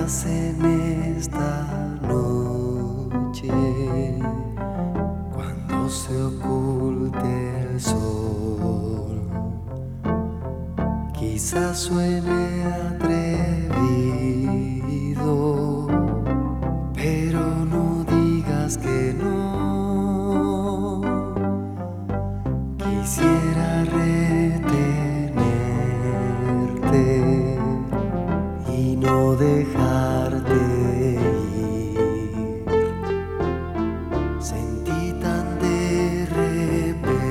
harás en esta noche cuando se oculte el sol? Quizás suene atrevido, no dejarte ir. Sentí tan de repente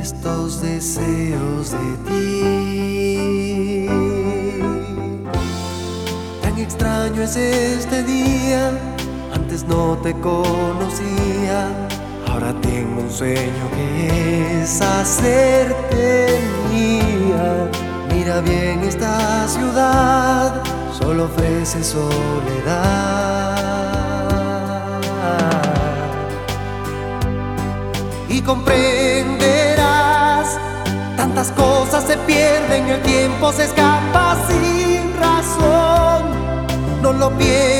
estos deseos de ti. Tan extraño es este día, antes no te conocía. Ahora tengo un sueño que es hacerte. Bien esta ciudad, solo ofrece soledad. Y comprenderás, tantas cosas se pierden, el tiempo se escapa sin razón. No lo pienses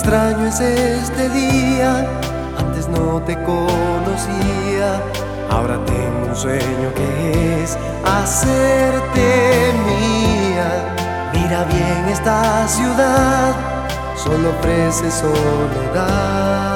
extraño es este día, antes no te conocía, ahora tengo un sueño que es hacerte mía. Mira bien esta ciudad, solo ofrece soledad.